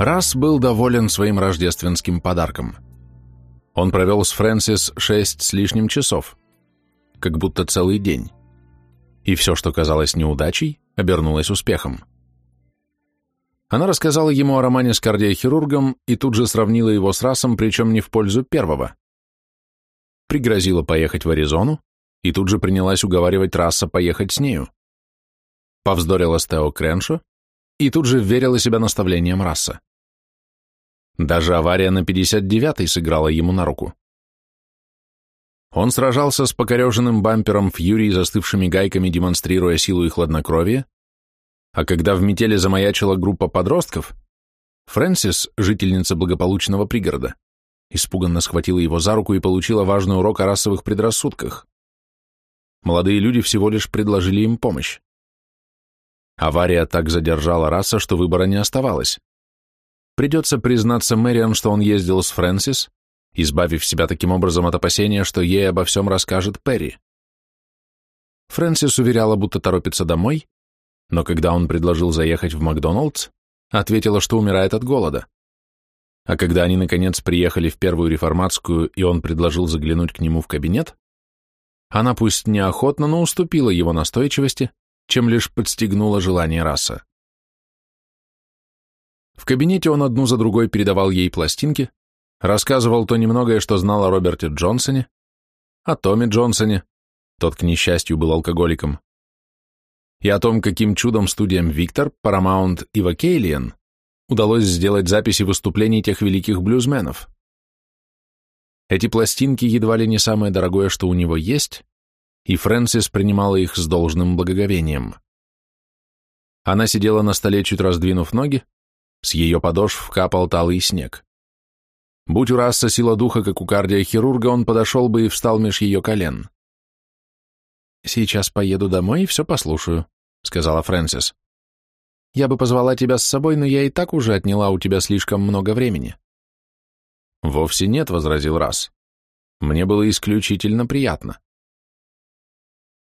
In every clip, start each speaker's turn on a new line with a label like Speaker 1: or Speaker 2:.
Speaker 1: Расс был доволен своим рождественским подарком. Он провел с Фрэнсис шесть с лишним часов, как будто целый день. И все, что казалось неудачей, обернулось успехом. Она рассказала ему о романе с кардиохирургом и тут же сравнила его с Расом, причем не в пользу первого. Пригрозила поехать в Аризону и тут же принялась уговаривать Расса поехать с нею. Повздорила с Тео Креншо и тут же верила себя наставлениям Расса. Даже авария на 59-й сыграла ему на руку. Он сражался с покореженным бампером Фьюри и застывшими гайками, демонстрируя силу и хладнокровие, а когда в метеле замаячила группа подростков, Фрэнсис, жительница благополучного пригорода, испуганно схватила его за руку и получила важный урок о расовых предрассудках. Молодые люди всего лишь предложили им помощь. Авария так задержала раса, что выбора не оставалось. Придется признаться Мэриан, что он ездил с Фрэнсис, избавив себя таким образом от опасения, что ей обо всем расскажет Перри. Фрэнсис уверяла, будто торопится домой, но когда он предложил заехать в Макдоналдс, ответила, что умирает от голода. А когда они, наконец, приехали в первую реформатскую, и он предложил заглянуть к нему в кабинет, она пусть неохотно, но уступила его настойчивости, чем лишь подстегнула желание раса. В кабинете он одну за другой передавал ей пластинки, рассказывал то немногое, что знал о Роберте Джонсоне, о Томе Джонсоне, тот, к несчастью, был алкоголиком, и о том, каким чудом студиям Виктор, Paramount и Вакейлиен удалось сделать записи выступлений тех великих блюзменов. Эти пластинки едва ли не самое дорогое, что у него есть, и Фрэнсис принимала их с должным благоговением. Она сидела на столе, чуть раздвинув ноги, с ее подошв капал талый снег. Будь у Расса сила духа, как у кардиохирурга, он подошел бы и встал меж ее колен. «Сейчас поеду домой и все послушаю», — сказала Фрэнсис. «Я бы позвала тебя с собой, но я и так уже отняла у тебя слишком много времени». «Вовсе нет», — возразил Расс. «Мне было исключительно приятно».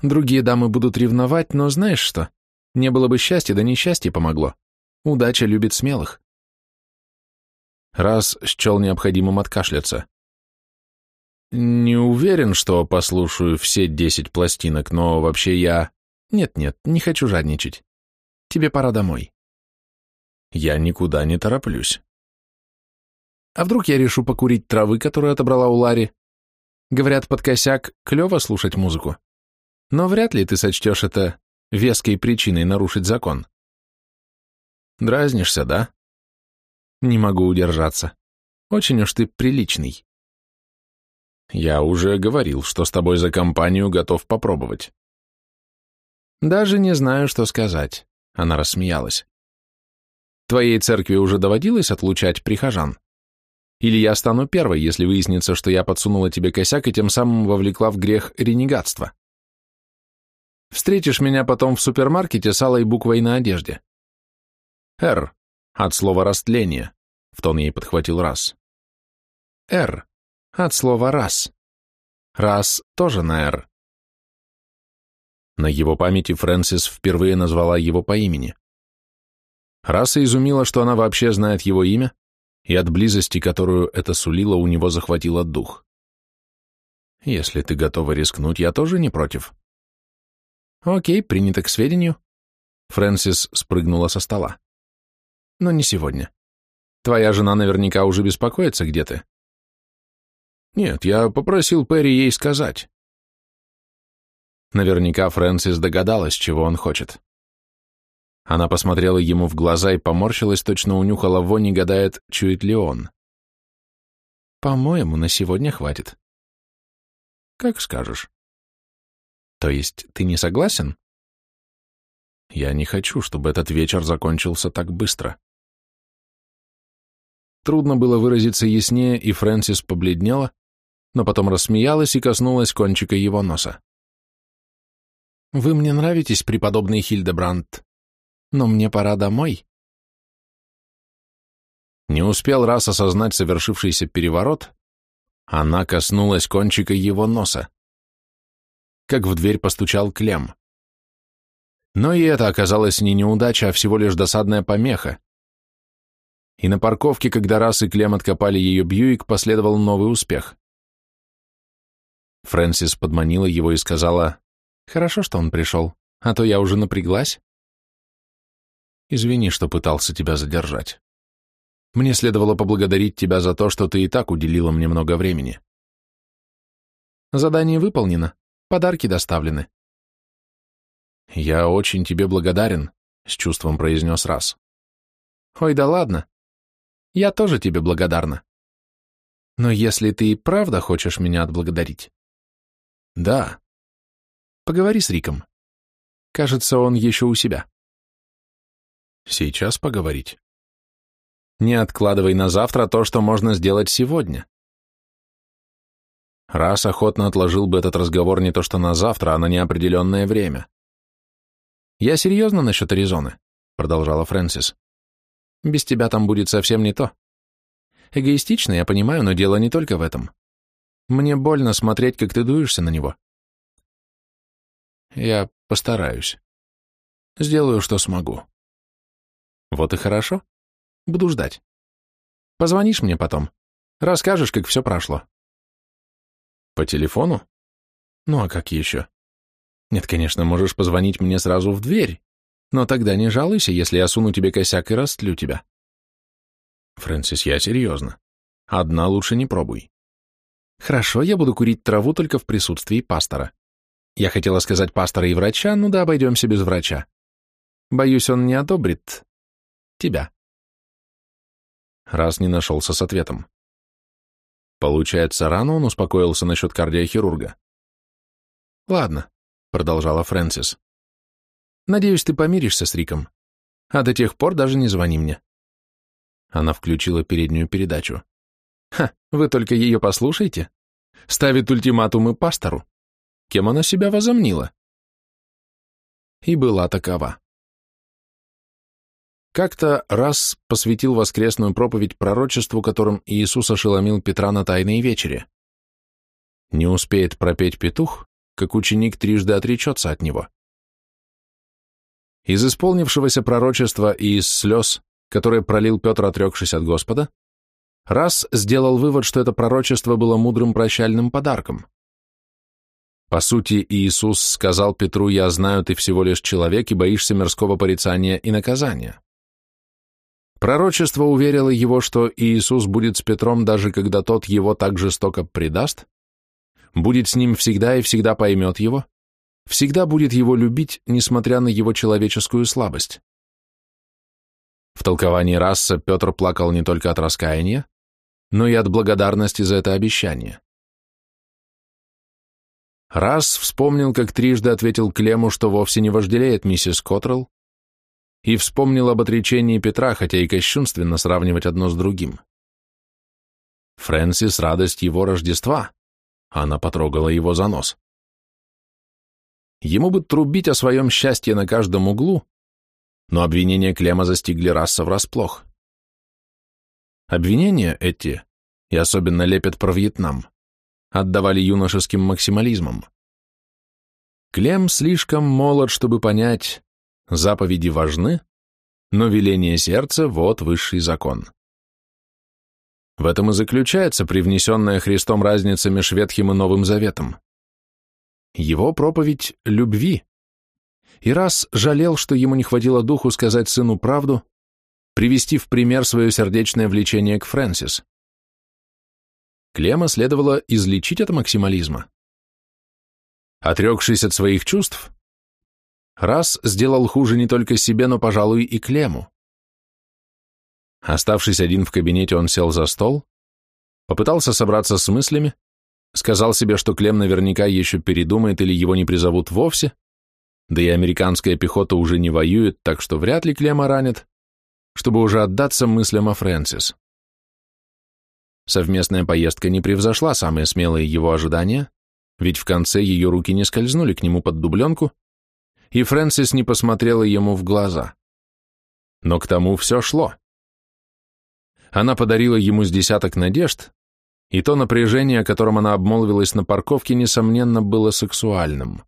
Speaker 1: «Другие дамы будут ревновать, но знаешь что? Не было бы счастья, да несчастье помогло. Удача любит смелых. Раз счел необходимым откашляться. Не уверен, что послушаю все десять пластинок, но вообще я... Нет-нет, не хочу жадничать. Тебе пора домой. Я никуда не тороплюсь. А вдруг я решу покурить травы, которую отобрала у Ларри? Говорят, под косяк клево слушать музыку. Но вряд ли ты сочтешь это веской причиной нарушить закон. Дразнишься, да? Не могу удержаться. Очень уж ты приличный. Я уже говорил, что с тобой за компанию готов попробовать. Даже не знаю, что сказать. Она рассмеялась. Твоей церкви уже доводилось отлучать прихожан? Или я стану первой, если выяснится, что я подсунула тебе косяк и тем самым вовлекла в грех ренегатство? Встретишь меня потом в супермаркете с алой буквой на одежде. Р. От слова «растление», — в тон ей подхватил раз. Р. От слова «раз». Раз тоже на Р. На его памяти Фрэнсис впервые назвала его по имени. Раса изумила, что она вообще знает его имя, и от близости, которую это сулило, у него захватило дух. «Если ты готова рискнуть, я тоже не против». «Окей, принято к сведению». Фрэнсис спрыгнула со стола но не сегодня. Твоя жена наверняка уже беспокоится, где ты. Нет, я попросил Перри ей сказать. Наверняка Фрэнсис догадалась, чего он хочет. Она посмотрела ему в глаза и поморщилась, точно унюхала вонь и гадает, чует ли он. По-моему, на сегодня хватит. Как скажешь. То есть ты не согласен? Я не хочу, чтобы этот вечер закончился так быстро. Трудно было выразиться яснее, и Фрэнсис побледнела, но потом рассмеялась и коснулась кончика его носа. «Вы мне нравитесь, преподобный Хильдебрандт, но мне пора домой». Не успел раз осознать совершившийся переворот, она коснулась кончика его носа. Как в дверь постучал Клем. Но и это оказалось не неудача, а всего лишь досадная помеха и на парковке, когда раз и Клем откопали ее Бьюик, последовал новый успех. Фрэнсис подманила его и сказала, «Хорошо, что он пришел, а то я уже напряглась». «Извини, что пытался тебя задержать. Мне следовало поблагодарить тебя за то, что ты и так уделила мне много времени». «Задание выполнено, подарки доставлены». «Я очень тебе благодарен», — с чувством произнес раз. «Ой, да ладно, я тоже тебе благодарна. Но если ты и правда хочешь меня отблагодарить... Да. Поговори с Риком. Кажется, он еще у себя. Сейчас поговорить. Не откладывай на завтра то, что можно сделать сегодня. Раз охотно отложил бы этот разговор не то что на завтра, а на неопределенное время. «Я серьезно насчет Аризоны?» — продолжала Фрэнсис. Без тебя там будет совсем не то. Эгоистично, я понимаю, но дело не только в этом. Мне больно смотреть, как ты дуешься на него. Я постараюсь. Сделаю, что смогу. Вот и хорошо. Буду ждать. Позвонишь мне потом. Расскажешь, как все прошло. По телефону? Ну а как еще? Нет, конечно, можешь позвонить мне сразу в дверь. Но тогда не жалуйся, если я суну тебе косяк и растлю тебя. Фрэнсис, я серьезно. Одна лучше не пробуй. Хорошо, я буду курить траву только в присутствии пастора. Я хотела сказать пастора и врача, ну да, обойдемся без врача. Боюсь, он не одобрит тебя. Раз не нашелся с ответом. Получается, рано он успокоился насчет кардиохирурга. Ладно, продолжала Фрэнсис. Надеюсь, ты помиришься с Риком. А до тех пор даже не звони мне». Она включила переднюю передачу. «Ха, вы только ее послушайте. Ставит ультиматумы пастору. Кем она себя возомнила?» И была такова. Как-то раз посвятил воскресную проповедь пророчеству, которым Иисус ошеломил Петра на Тайной вечере. Не успеет пропеть петух, как ученик трижды отречется от него. Из исполнившегося пророчества и из слез, которые пролил Петр, отрекшись от Господа, раз сделал вывод, что это пророчество было мудрым прощальным подарком. По сути, Иисус сказал Петру, «Я знаю, ты всего лишь человек и боишься мирского порицания и наказания». Пророчество уверило его, что Иисус будет с Петром, даже когда тот его так жестоко предаст, будет с ним всегда и всегда поймет его, всегда будет его любить, несмотря на его человеческую слабость. В толковании Расса Петр плакал не только от раскаяния, но и от благодарности за это обещание. Расс вспомнил, как трижды ответил Клему, что вовсе не вожделеет миссис Коттрелл, и вспомнил об отречении Петра, хотя и кощунственно сравнивать одно с другим. Фрэнсис — радость его Рождества. Она потрогала его за нос. Ему бы трубить о своем счастье на каждом углу, но обвинения Клема застигли раса врасплох. Обвинения эти, и особенно лепят про Вьетнам, отдавали юношеским максимализмом. Клем слишком молод, чтобы понять, заповеди важны, но веление сердца – вот высший закон. В этом и заключается привнесенная Христом разница между Ветхим и Новым Заветом. Его проповедь — любви. И раз жалел, что ему не хватило духу сказать сыну правду, привести в пример свое сердечное влечение к Фрэнсис. Клема следовало излечить от максимализма. Отрекшись от своих чувств, раз сделал хуже не только себе, но, пожалуй, и Клему. Оставшись один в кабинете, он сел за стол, попытался собраться с мыслями, Сказал себе, что Клем наверняка еще передумает или его не призовут вовсе, да и американская пехота уже не воюет, так что вряд ли Клема ранит, чтобы уже отдаться мыслям о Фрэнсис. Совместная поездка не превзошла самые смелые его ожидания, ведь в конце ее руки не скользнули к нему под дубленку, и Фрэнсис не посмотрела ему в глаза. Но к тому все шло. Она подарила ему с десяток надежд, и то напряжение, о котором она обмолвилась на парковке, несомненно, было сексуальным.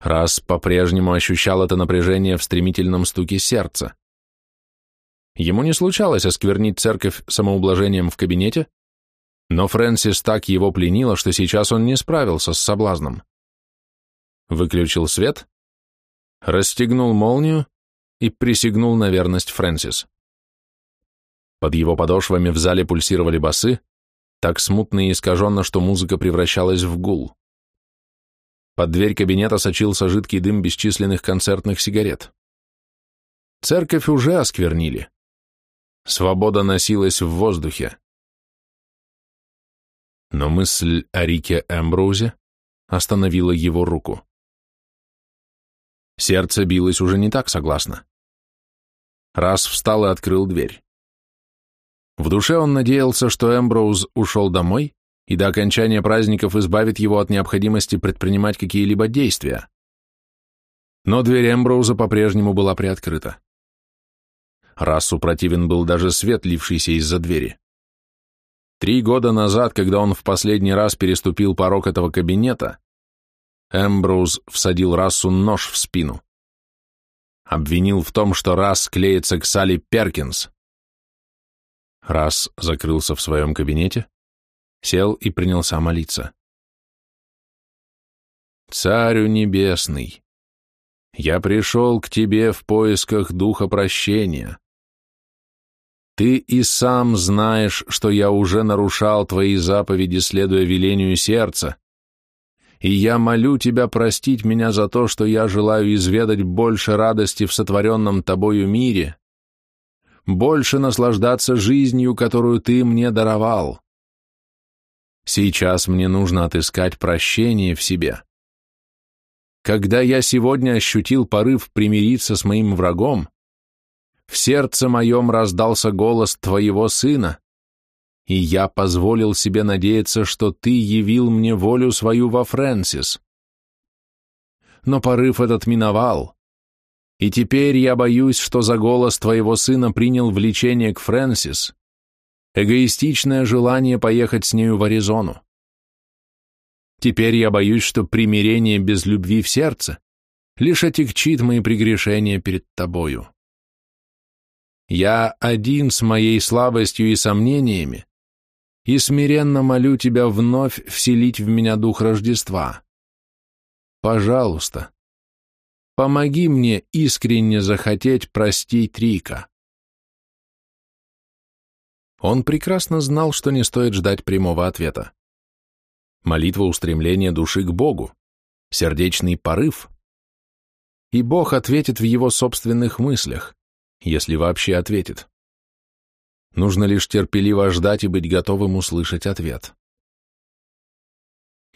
Speaker 1: Раз по-прежнему ощущал это напряжение в стремительном стуке сердца. Ему не случалось осквернить церковь самоублажением в кабинете, но Фрэнсис так его пленила, что сейчас он не справился с соблазном. Выключил свет, расстегнул молнию и присягнул на верность Фрэнсис. Под его подошвами в зале пульсировали басы, так смутно и искаженно, что музыка превращалась в гул. Под дверь кабинета сочился жидкий дым бесчисленных концертных сигарет. Церковь уже осквернили. Свобода носилась в воздухе. Но мысль о Рике Эмброузе остановила его руку. Сердце билось уже не так согласно. Раз встал и открыл дверь. В душе он надеялся, что Эмброуз ушел домой, и до окончания праздников избавит его от необходимости предпринимать какие-либо действия. Но дверь Эмброуза по-прежнему была приоткрыта. Расу противен был даже свет, лившийся из-за двери. Три года назад, когда он в последний раз переступил порог этого кабинета, Эмброуз всадил Рассу нож в спину. Обвинил в том, что Расс клеится к Салли Перкинс. Раз закрылся в своем кабинете, сел и принялся молиться. «Царю небесный, я пришел к тебе в поисках духа прощения. Ты и сам знаешь, что я уже нарушал твои заповеди, следуя велению сердца, и я молю тебя простить меня за то, что я желаю изведать больше радости в сотворенном тобою мире» больше наслаждаться жизнью, которую ты мне даровал. Сейчас мне нужно отыскать прощение в себе. Когда я сегодня ощутил порыв примириться с моим врагом, в сердце моем раздался голос твоего сына, и я позволил себе надеяться, что ты явил мне волю свою во Фрэнсис. Но порыв этот миновал, и теперь я боюсь, что за голос твоего сына принял влечение к Фрэнсис, эгоистичное желание поехать с нею в Аризону. Теперь я боюсь, что примирение без любви в сердце лишь отягчит мои прегрешения перед тобою. Я один с моей слабостью и сомнениями, и смиренно молю тебя вновь вселить в меня дух Рождества. Пожалуйста, Помоги мне искренне захотеть простить Рика. Он прекрасно знал, что не стоит ждать прямого ответа. Молитва устремления души к Богу, сердечный порыв. И Бог ответит в его собственных мыслях, если вообще ответит. Нужно лишь терпеливо ждать и быть готовым услышать ответ.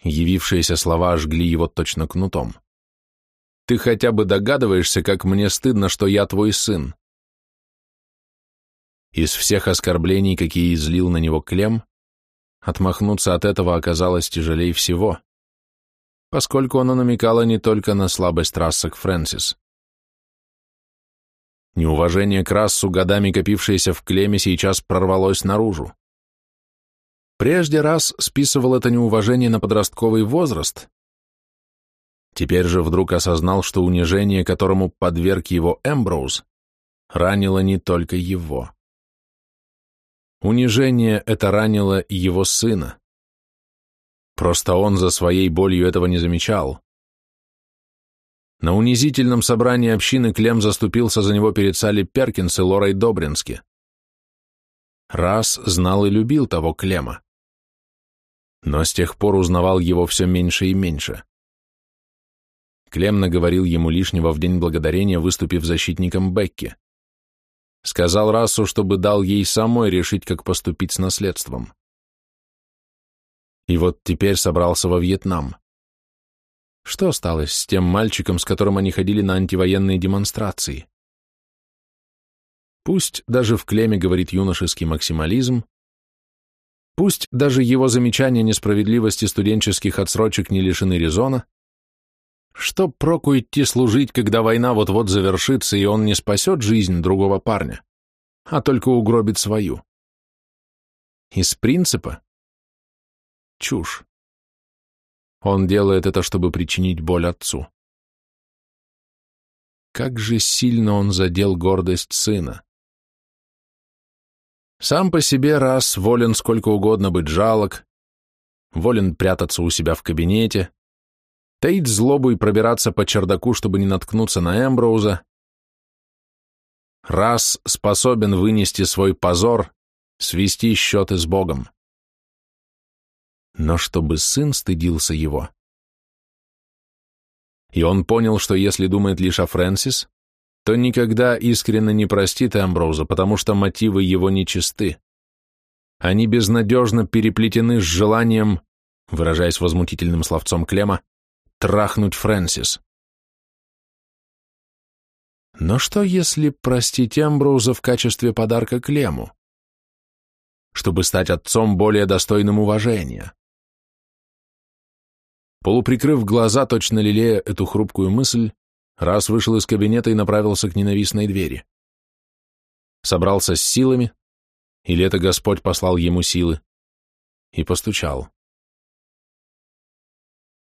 Speaker 1: Явившиеся слова жгли его точно кнутом. Ты хотя бы догадываешься, как мне стыдно, что я твой сын. Из всех оскорблений, какие излил на него Клем, отмахнуться от этого оказалось тяжелее всего, поскольку оно намекало не только на слабость расы к Фрэнсис. Неуважение к расу, годами копившееся в Клеме, сейчас прорвалось наружу. Прежде раз списывал это неуважение на подростковый возраст, Теперь же вдруг осознал, что унижение, которому подверг его Эмброуз, ранило не только его. Унижение это ранило и его сына. Просто он за своей болью этого не замечал. На унизительном собрании общины Клем заступился за него перед Салли Перкинс и Лорой Добрински. Раз знал и любил того Клема. Но с тех пор узнавал его все меньше и меньше. Клем наговорил ему лишнего в день благодарения, выступив защитником Бекки. Сказал Рассу, чтобы дал ей самой решить, как поступить с наследством. И вот теперь собрался во Вьетнам. Что осталось с тем мальчиком, с которым они ходили на антивоенные демонстрации? Пусть даже в клеме говорит юношеский максимализм, пусть даже его замечания несправедливости студенческих отсрочек не лишены резона, что проку идти служить, когда война вот-вот завершится, и он не спасет жизнь другого парня, а только угробит свою? Из принципа? Чушь. Он делает это, чтобы причинить боль отцу. Как же сильно он задел гордость сына. Сам по себе раз волен сколько угодно быть жалок, волен прятаться у себя в кабинете, таить злобу и пробираться по чердаку, чтобы не наткнуться на Эмброуза. Раз способен вынести свой позор, свести счеты с Богом. Но чтобы сын стыдился его. И он понял, что если думает лишь о Фрэнсис, то никогда искренне не простит Эмброуза, потому что мотивы его нечисты. Они безнадежно переплетены с желанием, выражаясь возмутительным словцом Клема, трахнуть Фрэнсис. Но что, если простить Эмброуза в качестве подарка Клему? Чтобы стать отцом более достойным уважения. Полуприкрыв глаза, точно лелея эту хрупкую мысль, раз вышел из кабинета и направился к ненавистной двери. Собрался с силами, или это Господь послал ему силы, и постучал.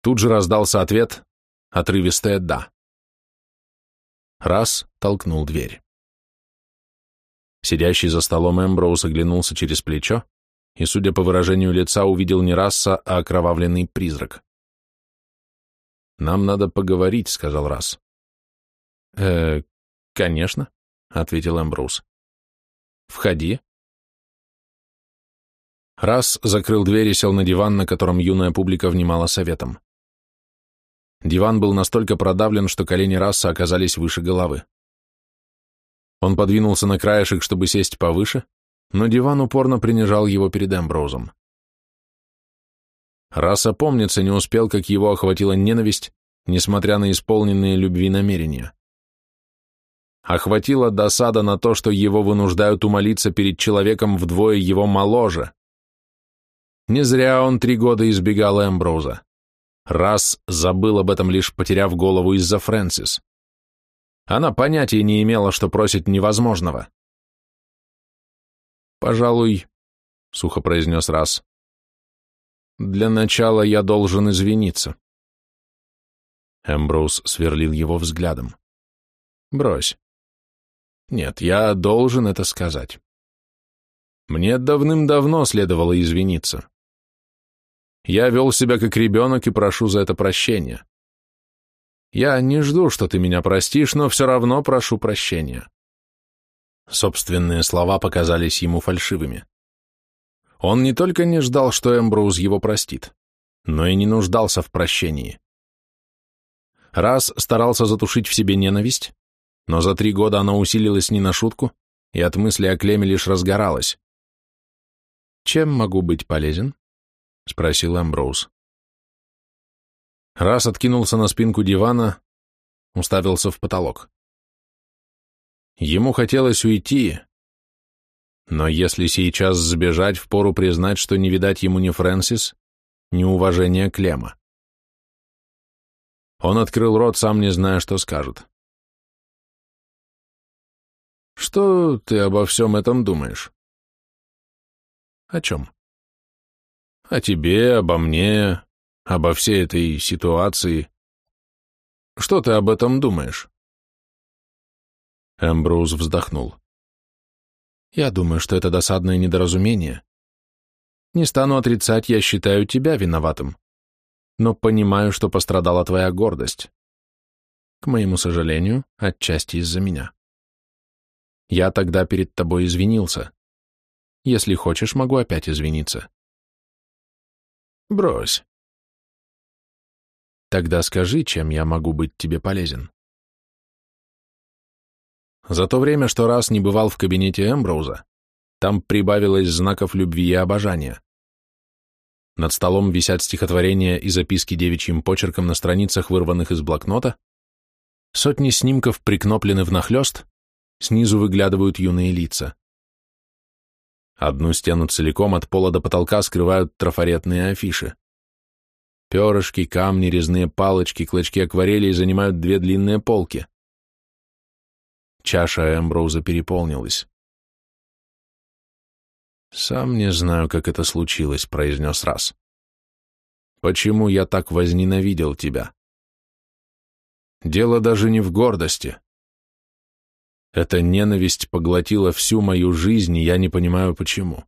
Speaker 1: Тут же раздался ответ, отрывистое «да». Раз толкнул дверь. Сидящий за столом Эмброуз оглянулся через плечо и, судя по выражению лица, увидел не Расса, а окровавленный призрак. «Нам надо поговорить», — сказал Расс. «Э, конечно», — ответил Эмброуз. «Входи». Расс закрыл дверь и сел на диван, на котором юная публика внимала советом. Диван был настолько продавлен, что колени Расса оказались выше головы. Он подвинулся на краешек, чтобы сесть повыше, но диван упорно принижал его перед Эмброузом. Расса помнится не успел, как его охватила ненависть, несмотря на исполненные любви намерения. Охватила досада на то, что его вынуждают умолиться перед человеком вдвое его моложе. Не зря он три года избегал Эмброуза раз забыл об этом, лишь потеряв голову из-за Фрэнсис. Она понятия не имела, что просит невозможного. «Пожалуй», — сухо произнес раз, — «для начала я должен извиниться». Эмброуз сверлил его взглядом. «Брось». «Нет, я должен это сказать. Мне давным-давно следовало извиниться». Я вел себя как ребенок и прошу за это прощения. Я не жду, что ты меня простишь, но все равно прошу прощения. Собственные слова показались ему фальшивыми. Он не только не ждал, что Эмброуз его простит, но и не нуждался в прощении. Раз старался затушить в себе ненависть, но за три года она усилилась не на шутку, и от мысли о Клеме лишь разгоралась. Чем могу быть полезен? — спросил Эмброуз. Раз откинулся на спинку дивана, уставился в потолок. Ему хотелось уйти, но если сейчас сбежать, впору признать, что не видать ему ни Фрэнсис, ни уважения Клема. Он открыл рот, сам не зная, что скажет. «Что ты обо всем этом думаешь?» «О чем?» о тебе, обо мне, обо всей этой ситуации. Что ты об этом думаешь?» Эмброуз вздохнул. «Я думаю, что это досадное недоразумение. Не стану отрицать, я считаю тебя виноватым, но понимаю, что пострадала твоя гордость. К моему сожалению, отчасти из-за меня. Я тогда перед тобой извинился. Если хочешь, могу опять извиниться. Брось. Тогда скажи, чем я могу быть тебе полезен. За то время, что раз не бывал в кабинете Эмброуза, там прибавилось знаков любви и обожания. Над столом висят стихотворения и записки девичьим почерком на страницах, вырванных из блокнота. Сотни снимков прикноплены внахлёст, снизу выглядывают юные лица. Одну стену целиком от пола до потолка скрывают трафаретные афиши. Перышки, камни, резные палочки, клочки акварелей занимают две длинные полки. Чаша Эмброуза переполнилась. «Сам не знаю, как это случилось», — произнес раз. «Почему я так возненавидел тебя?» «Дело даже не в гордости. Эта ненависть поглотила всю мою жизнь, и я не понимаю, почему.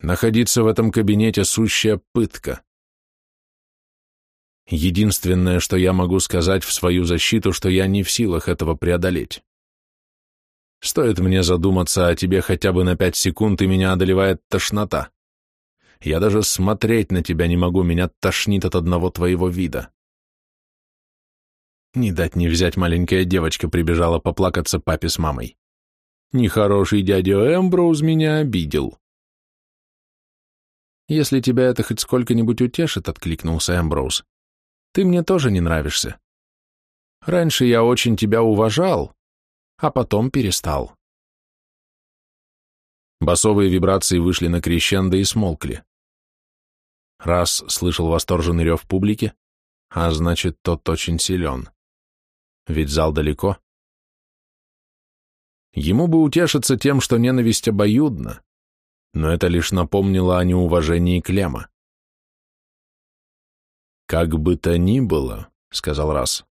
Speaker 1: Находиться в этом кабинете — сущая пытка. Единственное, что я могу сказать в свою защиту, что я не в силах этого преодолеть. Стоит мне задуматься о тебе хотя бы на пять секунд, и меня одолевает тошнота. Я даже смотреть на тебя не могу, меня тошнит от одного твоего вида. Не дать не взять маленькая девочка прибежала поплакаться папе с мамой. Нехороший дядя Эмброуз меня обидел. Если тебя это хоть сколько-нибудь утешит, — откликнулся Эмброуз, — ты мне тоже не нравишься. Раньше я очень тебя уважал, а потом перестал. Басовые вибрации вышли на крещендо и смолкли. Раз слышал восторженный рев публики, а значит, тот очень силен ведь зал далеко. Ему бы утешиться тем, что ненависть обоюдна, но это лишь напомнило о неуважении Клема. «Как бы то ни было», — сказал Раз,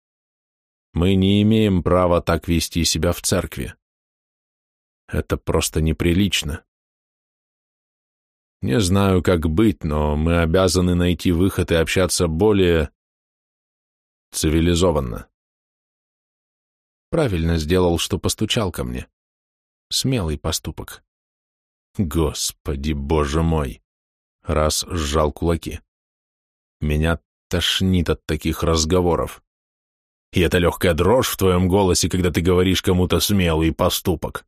Speaker 1: — «мы не имеем права так вести себя в церкви. Это просто неприлично». «Не знаю, как быть, но мы обязаны найти выход и общаться более цивилизованно». Правильно сделал, что постучал ко мне. Смелый поступок. Господи, боже мой! Раз сжал кулаки. Меня тошнит от таких разговоров. И эта легкая дрожь в твоем голосе, когда ты говоришь кому-то смелый поступок.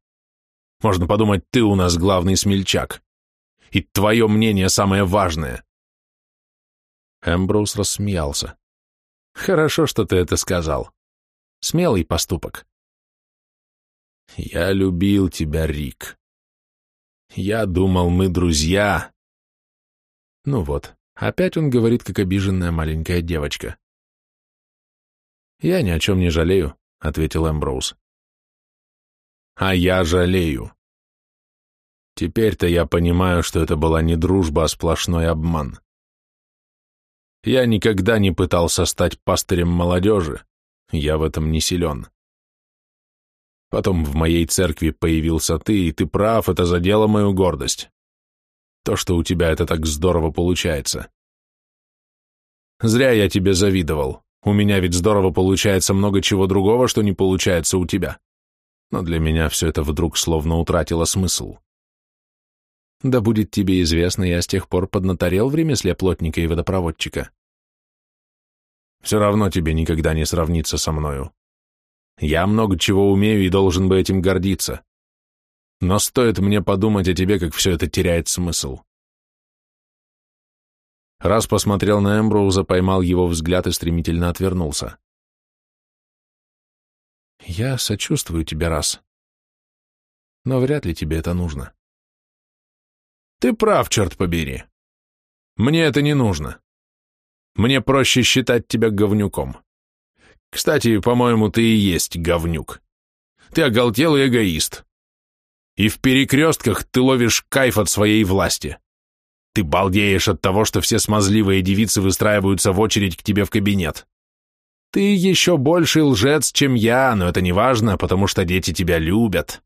Speaker 1: Можно подумать, ты у нас главный смельчак. И твое мнение самое важное. Эмбрус рассмеялся. Хорошо, что ты это сказал смелый поступок. «Я любил тебя, Рик. Я думал, мы друзья». Ну вот, опять он говорит, как обиженная маленькая девочка. «Я ни о чем не жалею», — ответил Эмброуз. «А я жалею. Теперь-то я понимаю, что это была не дружба, а сплошной обман. Я никогда не пытался стать пастырем молодежи, я в этом не силен. Потом в моей церкви появился ты, и ты прав, это задело мою гордость. То, что у тебя это так здорово получается. Зря я тебе завидовал. У меня ведь здорово получается много чего другого, что не получается у тебя. Но для меня все это вдруг словно утратило смысл. Да будет тебе известно, я с тех пор поднаторел в ремесле плотника и водопроводчика. Все равно тебе никогда не сравнится со мною. Я много чего умею и должен бы этим гордиться. Но стоит мне подумать о тебе, как все это теряет смысл. Раз посмотрел на Эмброуза, поймал его взгляд и стремительно отвернулся. Я сочувствую тебе, Раз. Но вряд ли тебе это нужно. Ты прав, черт побери. Мне это не нужно. Мне проще считать тебя говнюком. Кстати, по-моему, ты и есть говнюк. Ты оголтелый эгоист. И в перекрестках ты ловишь кайф от своей власти. Ты балдеешь от того, что все смазливые девицы выстраиваются в очередь к тебе в кабинет. Ты еще больше лжец, чем я, но это не важно, потому что дети тебя любят.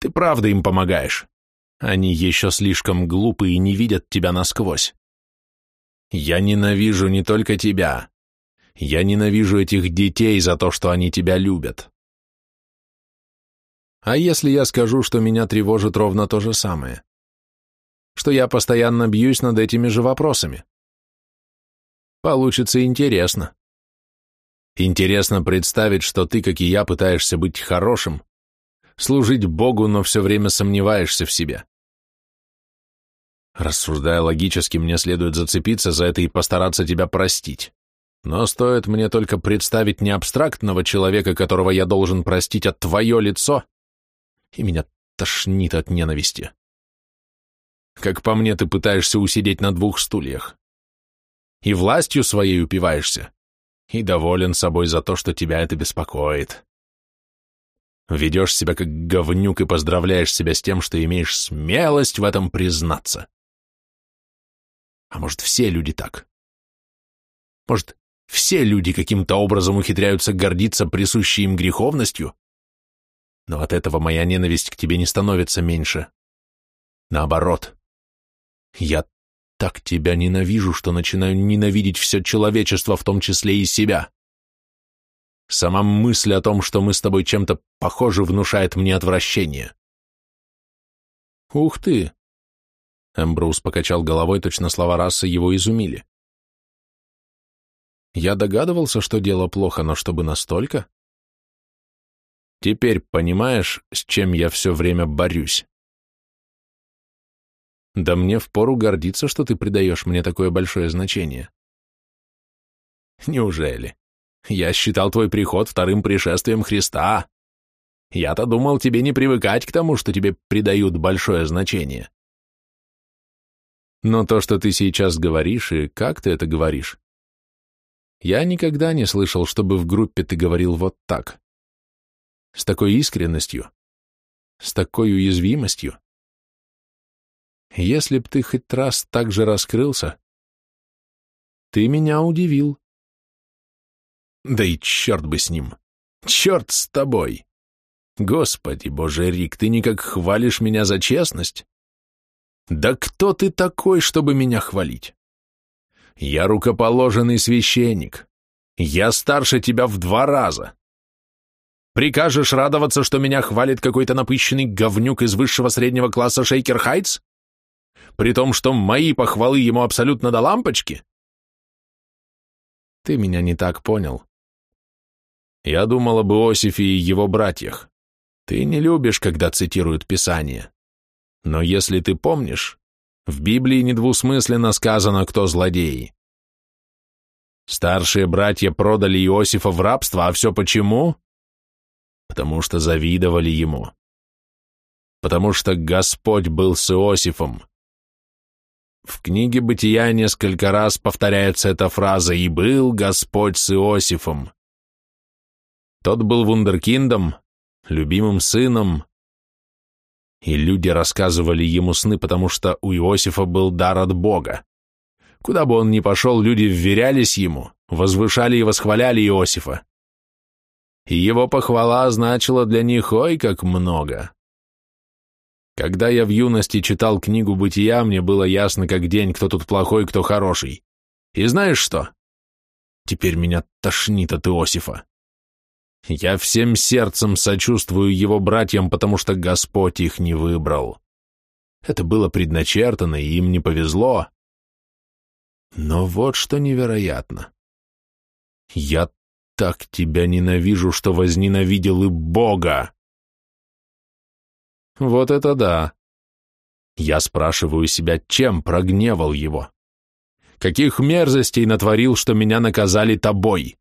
Speaker 1: Ты правда им помогаешь. Они еще слишком глупы и не видят тебя насквозь. Я ненавижу не только тебя. Я ненавижу этих детей за то, что они тебя любят. А если я скажу, что меня тревожит ровно то же самое? Что я постоянно бьюсь над этими же вопросами? Получится интересно. Интересно представить, что ты, как и я, пытаешься быть хорошим, служить Богу, но все время сомневаешься в себе. Рассуждая логически, мне следует зацепиться за это и постараться тебя простить. Но стоит мне только представить не абстрактного человека, которого я должен простить, а твое лицо, и меня тошнит от ненависти. Как по мне, ты пытаешься усидеть на двух стульях. И властью своей упиваешься, и доволен собой за то, что тебя это беспокоит. Ведешь себя как говнюк и поздравляешь себя с тем, что имеешь смелость в этом признаться. А может, все люди так? Может, все люди каким-то образом ухитряются гордиться присущей им греховностью? Но от этого моя ненависть к тебе не становится меньше. Наоборот. Я так тебя ненавижу, что начинаю ненавидеть все человечество, в том числе и себя. Сама мысль о том, что мы с тобой чем-то похожи, внушает мне отвращение. Ух ты! Эмброуз покачал головой, точно слова расы его изумили. Я догадывался, что дело плохо, но чтобы настолько? Теперь понимаешь, с чем я все время борюсь. Да мне впору гордиться, что ты придаешь мне такое большое значение. Неужели? Я считал твой приход вторым пришествием Христа. Я-то думал, тебе не привыкать к тому, что тебе придают большое значение. Но то, что ты сейчас говоришь, и как ты это говоришь? Я никогда не слышал, чтобы в группе ты говорил вот так. С такой искренностью. С такой уязвимостью. Если б ты хоть раз так же раскрылся... Ты меня удивил. Да и черт бы с ним. Черт с тобой. Господи, боже, Рик, ты никак хвалишь меня за честность. Да кто ты такой, чтобы меня хвалить? Я рукоположенный священник. Я старше тебя в два раза. Прикажешь радоваться, что меня хвалит какой-то напыщенный говнюк из высшего среднего класса Шейкер Хайтс? При том, что мои похвалы ему абсолютно до лампочки? Ты меня не так понял. Я думал об Иосифе и его братьях. Ты не любишь, когда цитируют Писание. Но если ты помнишь, в Библии недвусмысленно сказано, кто злодей. Старшие братья продали Иосифа в рабство, а все почему? Потому что завидовали ему. Потому что Господь был с Иосифом. В книге «Бытия» несколько раз повторяется эта фраза «И был Господь с Иосифом». Тот был вундеркиндом, любимым сыном, и люди рассказывали ему сны, потому что у Иосифа был дар от Бога. Куда бы он ни пошел, люди вверялись ему, возвышали и восхваляли Иосифа. И его похвала значила для них ой как много. Когда я в юности читал книгу «Бытия», мне было ясно как день, кто тут плохой, кто хороший. И знаешь что? Теперь меня тошнит от Иосифа. Я всем сердцем сочувствую его братьям, потому что Господь их не выбрал. Это было предначертано, и им не повезло. Но вот что невероятно. Я так тебя ненавижу, что возненавидел и Бога. Вот это да. Я спрашиваю себя, чем прогневал его? Каких мерзостей натворил, что меня наказали тобой?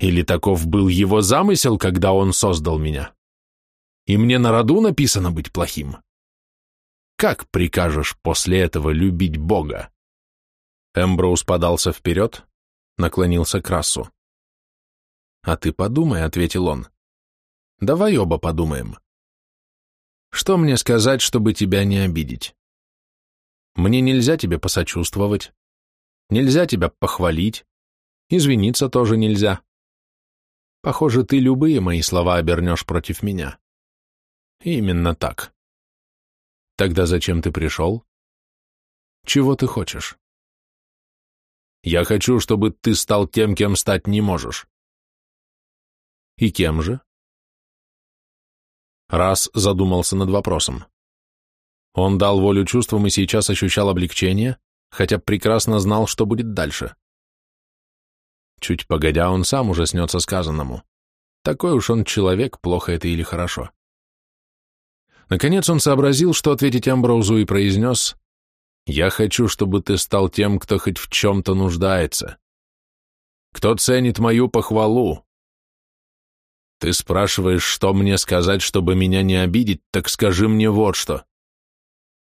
Speaker 1: Или таков был его замысел, когда он создал меня? И мне на роду написано быть плохим. Как прикажешь после этого любить Бога? Эмброуз подался вперед, наклонился к расу. «А ты подумай», — ответил он. «Давай оба подумаем. Что мне сказать, чтобы тебя не обидеть? Мне нельзя тебе посочувствовать, нельзя тебя похвалить, извиниться тоже нельзя. Похоже, ты любые мои слова обернешь против меня. Именно так. Тогда зачем ты пришел? Чего ты хочешь? Я хочу, чтобы ты стал тем, кем стать не можешь. И кем же? Раз задумался над вопросом. Он дал волю чувствам и сейчас ощущал облегчение, хотя прекрасно знал, что будет дальше. Чуть погодя, он сам уже снется сказанному. Такой уж он человек, плохо это или хорошо. Наконец он сообразил, что ответить Амброузу и произнес, «Я хочу, чтобы ты стал тем, кто хоть в чем-то нуждается. Кто ценит мою похвалу? Ты спрашиваешь, что мне сказать, чтобы меня не обидеть, так скажи мне вот что.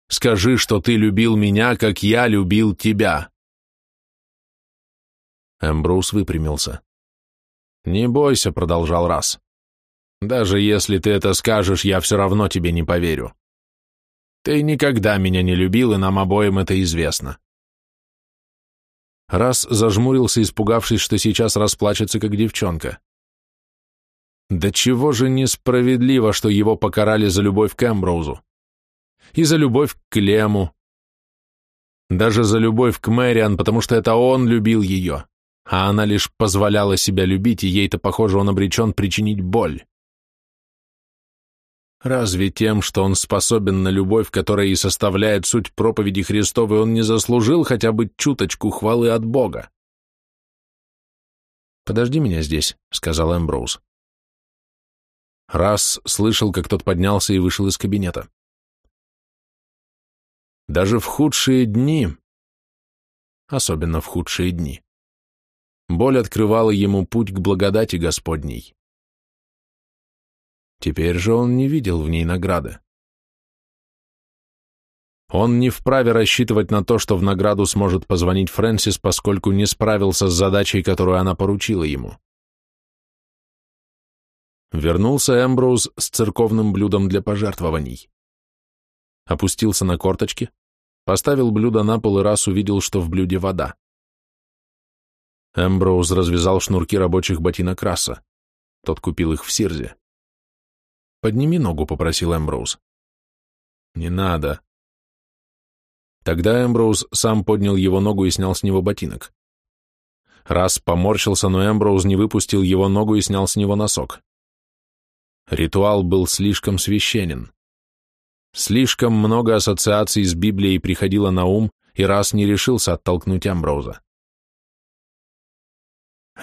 Speaker 1: Скажи, что ты любил меня, как я любил тебя. Эмброуз выпрямился. «Не бойся», — продолжал Раз. «Даже если ты это скажешь, я все равно тебе не поверю. Ты никогда меня не любил, и нам обоим это известно». Раз зажмурился, испугавшись, что сейчас расплачется, как девчонка. Да чего же несправедливо, что его покарали за любовь к Эмброузу. И за любовь к Клему. Даже за любовь к Мэриан, потому что это он любил ее а она лишь позволяла себя любить, и ей-то, похоже, он обречен причинить боль. Разве тем, что он способен на любовь, которая и составляет суть проповеди Христовой, он не заслужил хотя бы чуточку хвалы от Бога? «Подожди меня здесь», — сказал Эмброуз. Раз слышал, как тот поднялся и вышел из кабинета. Даже в худшие дни, особенно в худшие дни, Боль открывала ему путь к благодати Господней. Теперь же он не видел в ней награды. Он не вправе рассчитывать на то, что в награду сможет позвонить Фрэнсис, поскольку не справился с задачей, которую она поручила ему. Вернулся Эмброуз с церковным блюдом для пожертвований. Опустился на корточки, поставил блюдо на пол и раз увидел, что в блюде вода. Эмброуз развязал шнурки рабочих ботинок Расса. Тот купил их в Сирзе. «Подними ногу», — попросил Эмброуз. «Не надо». Тогда Эмброуз сам поднял его ногу и снял с него ботинок. Раз поморщился, но Эмброуз не выпустил его ногу и снял с него носок. Ритуал был слишком священен. Слишком много ассоциаций с Библией приходило на ум, и раз не решился оттолкнуть Эмброуза.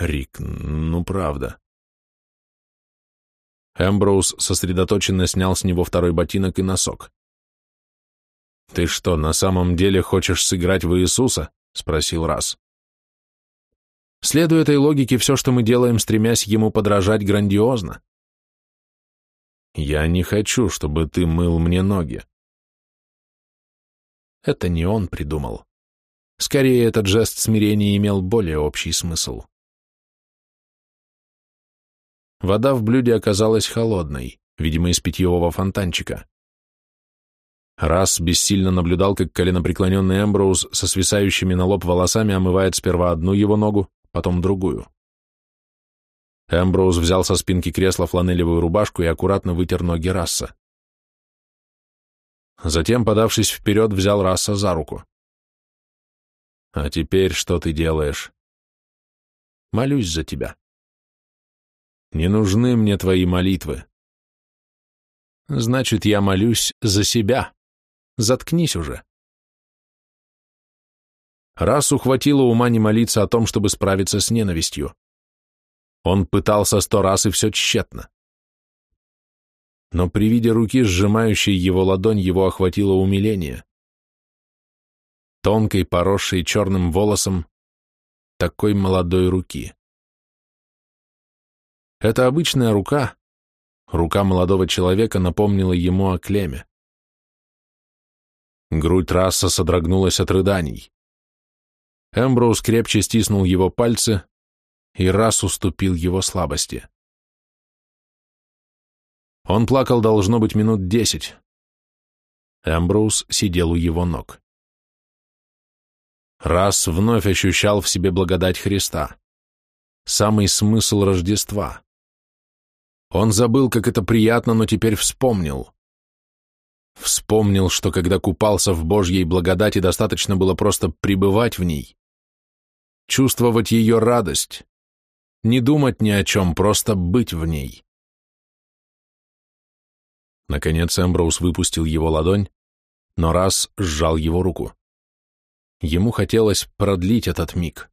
Speaker 1: Рик, ну правда. Эмброуз сосредоточенно снял с него второй ботинок и носок. «Ты что, на самом деле хочешь сыграть в Иисуса?» — спросил Раз. «Следуя этой логике, все, что мы делаем, стремясь ему подражать, грандиозно». «Я не хочу, чтобы ты мыл мне ноги». Это не он придумал. Скорее, этот жест смирения имел более общий смысл. Вода в блюде оказалась холодной, видимо, из питьевого фонтанчика. Раз бессильно наблюдал, как коленопреклоненный Эмброуз со свисающими на лоб волосами омывает сперва одну его ногу, потом другую. Эмброуз взял со спинки кресла фланелевую рубашку и аккуратно вытер ноги Расса. Затем, подавшись вперед, взял Расса за руку. «А теперь что ты делаешь?» «Молюсь за тебя», не нужны мне твои молитвы. Значит, я молюсь за себя. Заткнись уже. Раз ухватило ума не молиться о том, чтобы справиться с ненавистью. Он пытался сто раз, и все тщетно. Но при виде руки, сжимающей его ладонь, его охватило умиление. Тонкой, поросшей черным волосом, такой молодой руки. Это обычная рука. Рука молодого человека напомнила ему о клеме. Грудь Расса содрогнулась от рыданий. Эмброуз крепче стиснул его пальцы, и раз уступил его слабости. Он плакал, должно быть, минут десять. Эмброуз сидел у его ног. Расс вновь ощущал в себе благодать Христа, самый смысл Рождества. Он забыл, как это приятно, но теперь вспомнил. Вспомнил, что когда купался в Божьей благодати, достаточно было просто пребывать в ней, чувствовать ее радость, не думать ни о чем, просто быть в ней. Наконец Эмброуз выпустил его ладонь, но раз сжал его руку. Ему хотелось продлить этот миг.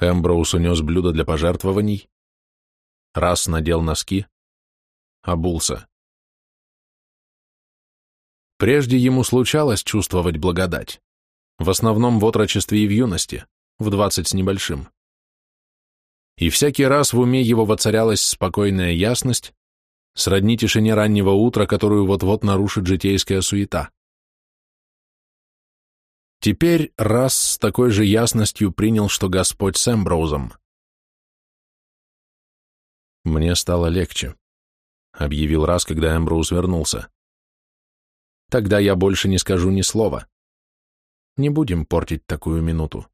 Speaker 1: Эмброуз унес блюдо для пожертвований, раз надел носки, обулся. Прежде ему случалось чувствовать благодать, в основном в отрочестве и в юности, в двадцать с небольшим. И всякий раз в уме его воцарялась спокойная ясность, сродни тишине раннего утра, которую вот-вот нарушит житейская суета. Теперь раз с такой же ясностью принял, что Господь с Эмброузом мне стало легче. Объявил раз, когда Эмброуз вернулся. Тогда я больше не скажу ни слова. Не будем портить такую минуту.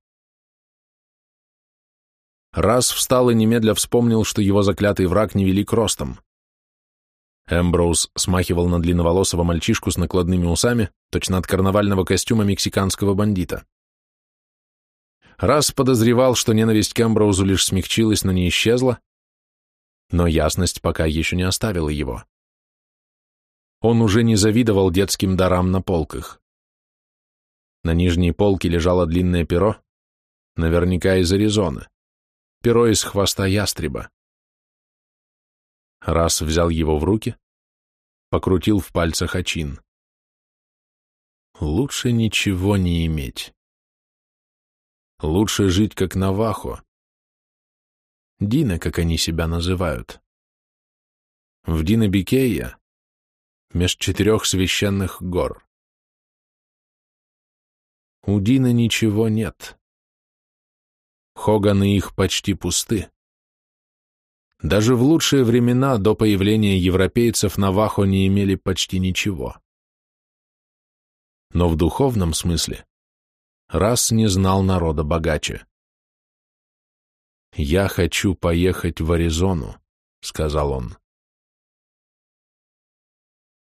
Speaker 1: Раз встал и немедля вспомнил, что его заклятый враг невелик ростом. Эмброуз смахивал на длинноволосого мальчишку с накладными усами, точно от карнавального костюма мексиканского бандита. Раз подозревал, что ненависть к Эмброузу лишь смягчилась, но не исчезла, но ясность пока еще не оставила его. Он уже не завидовал детским дарам на полках. На нижней полке лежало длинное перо, наверняка из Аризоны, перо из хвоста ястреба. Раз взял его в руки, покрутил в пальцах очин. Лучше ничего не иметь. Лучше жить как Навахо, Дина, как они себя называют. В Динабикея, меж четырех священных гор. У Дина ничего нет. Хоганы их почти пусты. Даже в лучшие времена до появления европейцев Навахо не имели почти ничего. Но в духовном смысле раз не знал народа богаче. «Я хочу поехать в Аризону», — сказал он.